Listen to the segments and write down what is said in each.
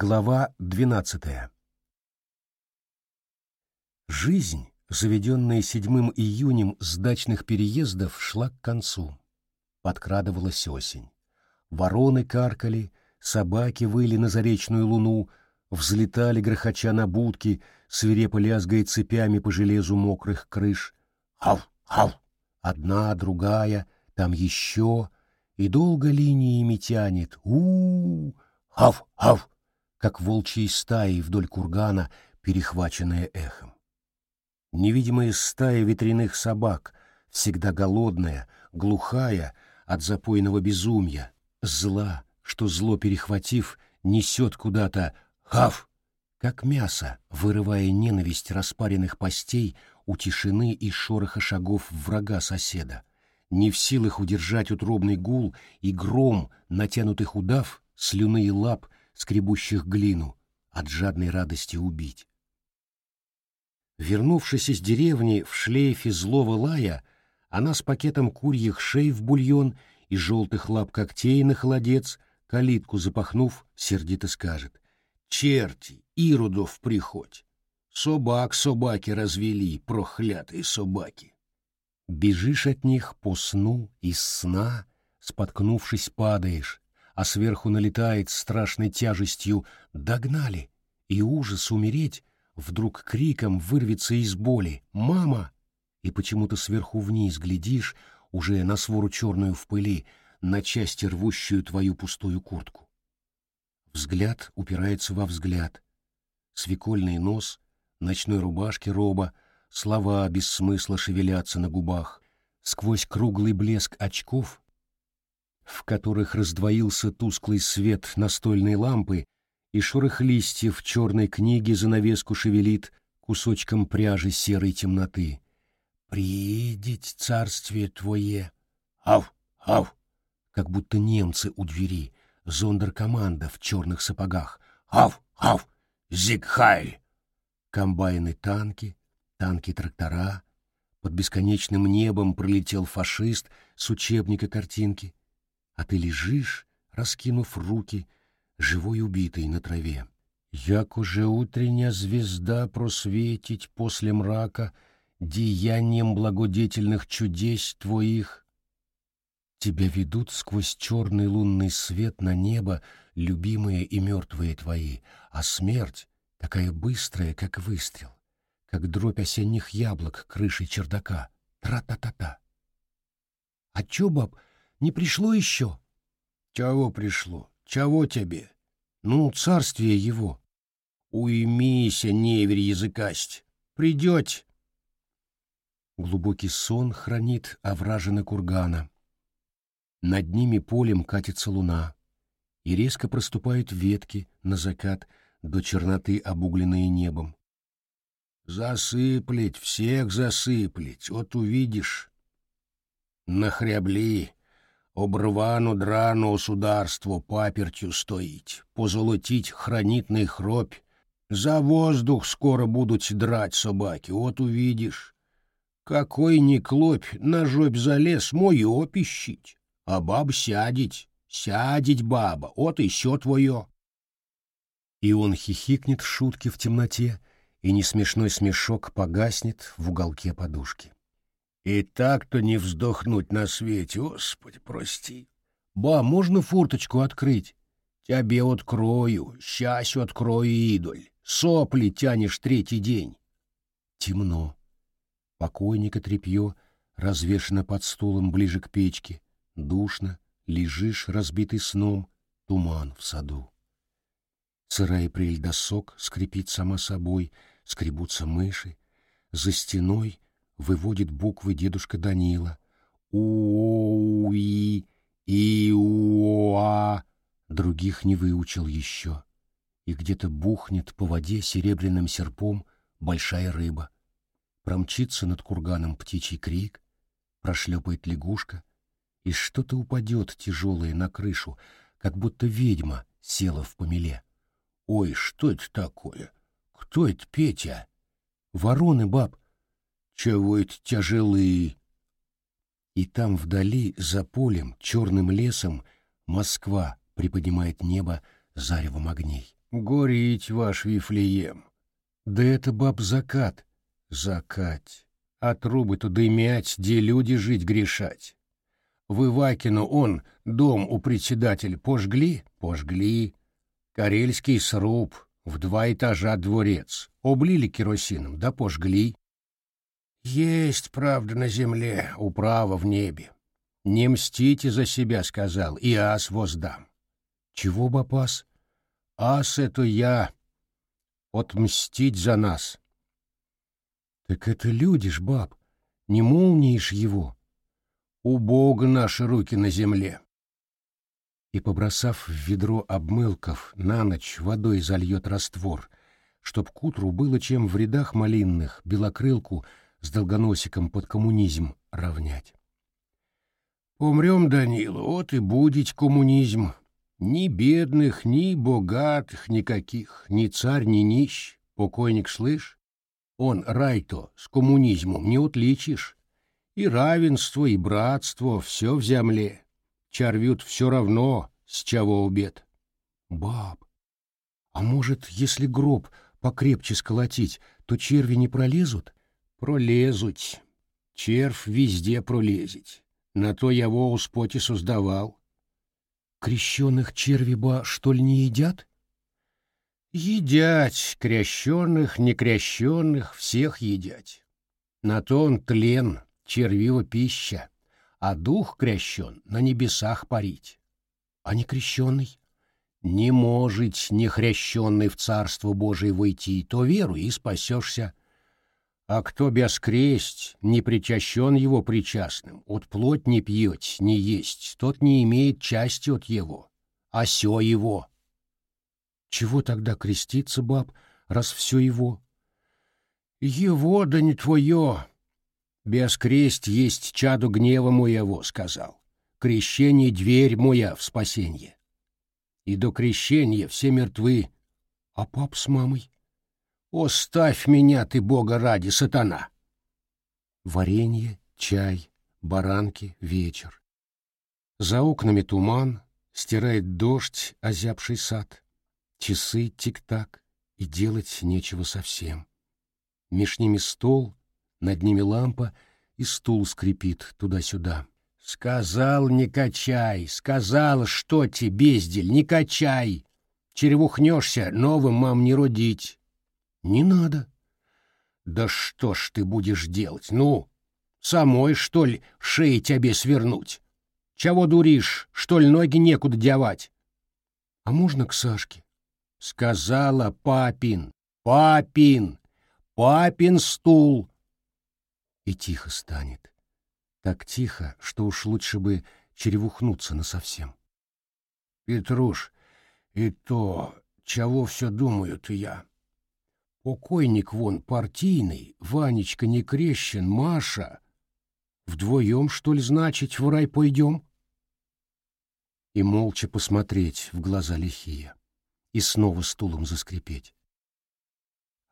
Глава двенадцатая. Жизнь, заведенная 7 июнем с дачных переездов, шла к концу. Подкрадывалась осень. Вороны каркали, собаки выли на заречную луну, взлетали, грохоча на будки, свирепо лязгая цепями по железу мокрых крыш. Хав, хав! Одна, другая, там еще, и долго линиями тянет. У-у-у! Хав, хав! Как волчьи стаи вдоль кургана, перехваченные эхом. Невидимая стая ветряных собак, всегда голодная, глухая от запойного безумия, зла, что зло перехватив, несет куда-то «хав», как мясо, вырывая ненависть распаренных постей у тишины и шороха шагов врага соседа, не в силах удержать утробный гул и гром натянутых удав, слюны и лап — скребущих глину, от жадной радости убить. Вернувшись из деревни в шлейфе злого лая, она с пакетом курьих шей в бульон и желтых лап когтей на холодец, калитку запахнув, сердито скажет «Черти, ирудов приходь! Собак собаки развели, прохлятые собаки!» Бежишь от них по сну, из сна, споткнувшись, падаешь, а сверху налетает страшной тяжестью «Догнали!» и ужас умереть вдруг криком вырвется из боли «Мама!» и почему-то сверху вниз глядишь уже на свору черную в пыли, на части рвущую твою пустую куртку. Взгляд упирается во взгляд. Свекольный нос, ночной рубашки роба, слова без смысла шевелятся на губах. Сквозь круглый блеск очков в которых раздвоился тусклый свет настольной лампы, и шорох листьев черной книги занавеску шевелит кусочком пряжи серой темноты. «Приедеть царствие твое!» «Ав! Ав!» Как будто немцы у двери, зондеркоманда в черных сапогах. «Ав! Ав! Зигхайль!» Комбайны танки, танки-трактора. Под бесконечным небом пролетел фашист с учебника картинки а ты лежишь, раскинув руки, живой убитый на траве. Як уже утренняя звезда просветить после мрака деянием благодетельных чудес твоих. Тебя ведут сквозь черный лунный свет на небо любимые и мертвые твои, а смерть такая быстрая, как выстрел, как дробь осенних яблок крышей чердака. Тра-та-та-та. А чё, баб, не пришло еще? Чего пришло? Чего тебе? Ну, царствие его. Уймися, неверь языкасть. Придете. Глубокий сон хранит овражины кургана. Над ними полем катится луна, и резко проступают ветки на закат до черноты, обугленные небом. Засыплить, всех засыплить, вот увидишь. Нахрябли, обрвану драну сударство папертью стоить, позолотить хранитный хропь. За воздух скоро будут драть собаки, вот увидишь. Какой ни клопь на жопь залез, моё пищить, а баб сядеть, сядеть баба, вот еще твое. И он хихикнет в шутке в темноте, и несмешной смешок погаснет в уголке подушки. И так-то не вздохнуть на свете, Господи, прости. Ба, можно форточку открыть? Тебе открою, счастью открою, идоль. Сопли тянешь третий день. Темно. Покойника тряпье развешено под стулом ближе к печке. Душно, лежишь, разбитый сном, туман в саду. Сырая прель досок скрипит сама собой, скребутся мыши. За стеной выводит буквы дедушка Данила. У-и и уа других не выучил еще. И где-то бухнет по воде серебряным серпом большая рыба. Промчится над курганом птичий крик, прошлепает лягушка, и что-то упадет тяжелое на крышу, как будто ведьма села в помеле. Ой, что это такое? Кто это Петя? Вороны, баб, чего это тяжелые? И там вдали, за полем, черным лесом, Москва приподнимает небо заревом огней. Горить ваш Вифлеем. Да это баб закат. Закать. А трубы-то дымять, где люди жить грешать. В Ивакину он, дом у председателя, пожгли? Пожгли. Карельский сруб, в два этажа дворец. Облили керосином, да пожгли. Есть правда на земле, управа в небе. Не мстите за себя, сказал, и ас воздам. Чего, бапас? Ас это я. Отмстить за нас. Так это люди ж, баб. Не молнишь его. У Бога наши руки на земле. И, побросав в ведро обмылков, на ночь водой зальет раствор, чтоб к утру было чем в рядах малинных белокрылку с долгоносиком под коммунизм равнять. Умрем, Данила, вот и будет коммунизм. Ни бедных, ни богатых никаких, ни царь, ни нищ. Покойник, слышь? Он, рай-то, с коммунизмом не отличишь. И равенство, и братство — все в земле. Чарвют все равно, с чего убед. Баб, а может, если гроб покрепче сколотить, то черви не пролезут? Пролезут. Червь везде пролезет. На то его у споти создавал. Крещенных червиба, что ли, не едят? Едят, крещенных, некрещенных, всех едят. На то он тлен, червива пища, а дух крещен на небесах парить. А не крещенный? Не может нехрещенный в Царство Божие войти, то веру и спасешься. А кто без кресть, не причащен его причастным, от плоть не пьет, не есть, тот не имеет части от его, а все его. Чего тогда креститься, баб, раз все его? Его, да не твое. Без кресть есть чаду гнева моего, сказал. Крещение — дверь моя в спасенье. И до крещения все мертвы. А пап с мамой? Оставь меня ты, Бога ради, сатана! Варенье, чай, баранки, вечер. За окнами туман, стирает дождь, озябший сад. Часы тик-так, и делать нечего совсем. Меж ними стол, над ними лампа, и стул скрипит туда-сюда. Сказал, не качай, сказал, что тебе, бездель, не качай. Черевухнешься, новым мам не родить. Не надо. Да что ж ты будешь делать? Ну, самой, что ли, шеи тебе свернуть? Чего дуришь, что ли, ноги некуда девать? А можно к Сашке? Сказала папин, папин, папин стул. И тихо станет. Так тихо, что уж лучше бы черевухнуться насовсем. Петруш, и то, чего все думают я. Покойник вон партийный, Ванечка не крещен, Маша. Вдвоем, что ли, значит, в рай пойдем? И молча посмотреть в глаза лихие, и снова стулом заскрипеть.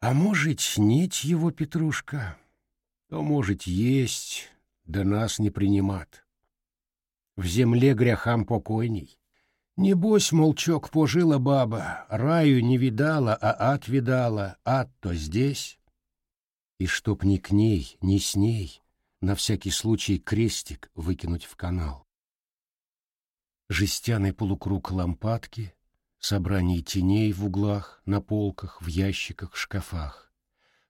А может, нет его, Петрушка, то, может, есть, да нас не принимат. В земле грехам покойней. Небось, молчок пожила баба, раю не видала, а ад видала, ад-то здесь. И чтоб ни к ней, ни с ней, на всякий случай крестик выкинуть в канал. Жестяный полукруг лампадки, собрание теней в углах, на полках, в ящиках, шкафах,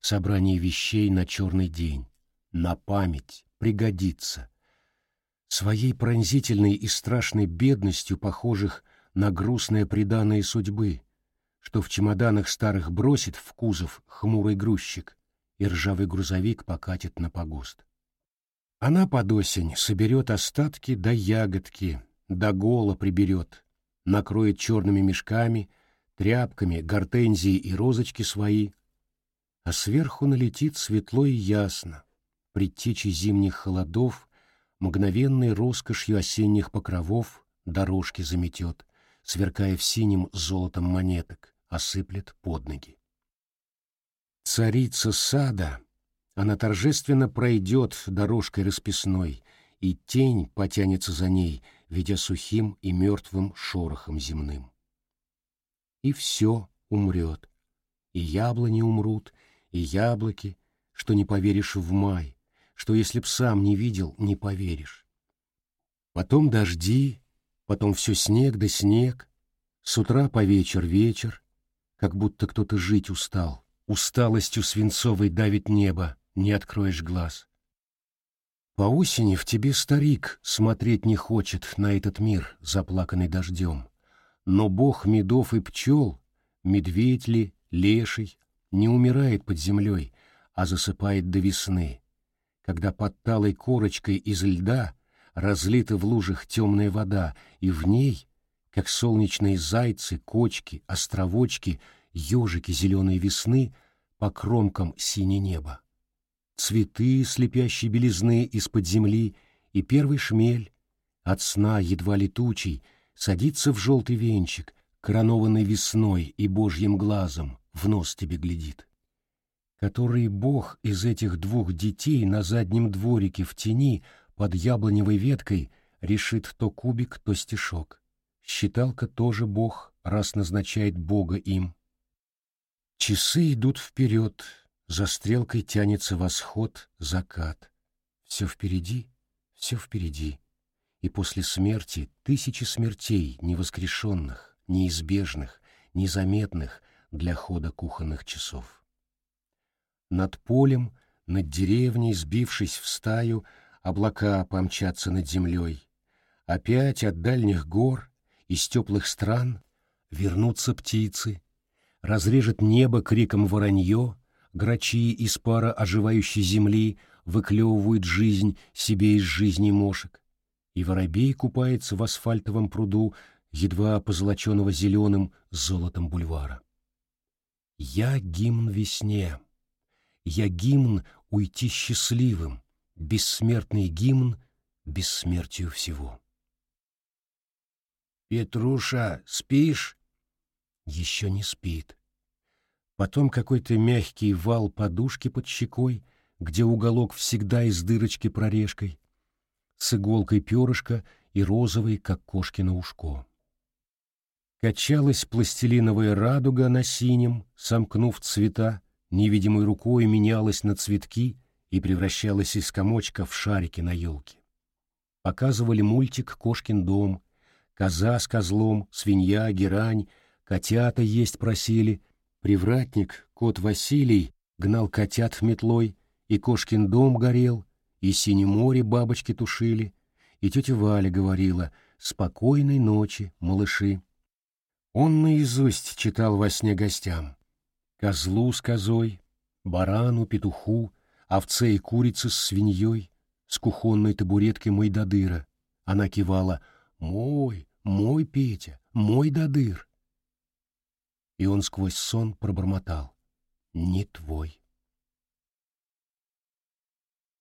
собрание вещей на черный день, на память, пригодится — своей пронзительной и страшной бедностью похожих на грустное преданное судьбы, что в чемоданах старых бросит в кузов хмурый грузчик, и ржавый грузовик покатит на погост. Она под осень соберет остатки до ягодки, до гола приберет, накроет черными мешками, тряпками, гортензии и розочки свои, а сверху налетит светло и ясно, предтечи зимних холодов мгновенной роскошью осенних покровов дорожки заметет, сверкая в синим золотом монеток, осыплет под ноги. Царица сада, она торжественно пройдет дорожкой расписной, и тень потянется за ней, ведя сухим и мертвым шорохом земным. и все умрет. И яблони умрут, и яблоки, что не поверишь в май, что если б сам не видел, не поверишь. Потом дожди, потом все снег да снег, с утра по вечер вечер, как будто кто-то жить устал. Усталостью свинцовой давит небо, не откроешь глаз. По осени в тебе старик смотреть не хочет на этот мир, заплаканный дождем. Но бог медов и пчел, медведь ли, леший, не умирает под землей, а засыпает до весны, когда под талой корочкой из льда разлита в лужах темная вода, и в ней, как солнечные зайцы, кочки, островочки, ежики зеленой весны, по кромкам синее небо. Цветы слепящей белизны из-под земли и первый шмель, от сна едва летучий, садится в желтый венчик, коронованный весной и божьим глазом, в нос тебе глядит. Который бог из этих двух детей на заднем дворике в тени под яблоневой веткой решит то кубик, то стишок. Считалка тоже бог, раз назначает бога им. Часы идут вперед, за стрелкой тянется восход, закат. Все впереди, все впереди. И после смерти тысячи смертей невоскрешенных, неизбежных, незаметных для хода кухонных часов. Над полем, над деревней, сбившись в стаю, облака помчатся над землей. Опять от дальних гор, из теплых стран, вернутся птицы, разрежет небо криком воронье, грачи из пара оживающей земли выклевывают жизнь себе из жизни мошек, и воробей купается в асфальтовом пруду, едва позолоченного зеленым золотом бульвара. Я гимн весне, я гимн уйти счастливым, бессмертный гимн бессмертию всего. «Петруша, спишь?» Еще не спит. Потом какой-то мягкий вал подушки под щекой, где уголок всегда из дырочки прорежкой, с иголкой перышка и розовый, как кошкино ушко. Качалась пластилиновая радуга на синем, сомкнув цвета, невидимой рукой менялась на цветки и превращалась из комочка в шарики на елке. Показывали мультик «Кошкин дом», коза с козлом, свинья, герань, котята есть просили, привратник, кот Василий, гнал котят метлой, и Кошкин дом горел, и синее море бабочки тушили, и тетя Валя говорила «Спокойной ночи, малыши». Он наизусть читал во сне гостям. Козлу с козой, барану, петуху, овце и курице с свиньей, с кухонной табуреткой мой додыра. Она кивала «Мой, мой Петя, мой додыр». И он сквозь сон пробормотал «Не твой».